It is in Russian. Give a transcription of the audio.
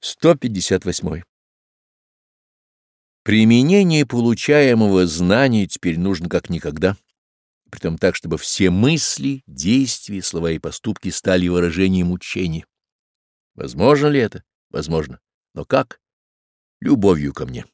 158. Применение получаемого знания теперь нужно как никогда, притом так, чтобы все мысли, действия, слова и поступки стали выражением учения. Возможно ли это? Возможно. Но как? Любовью ко мне.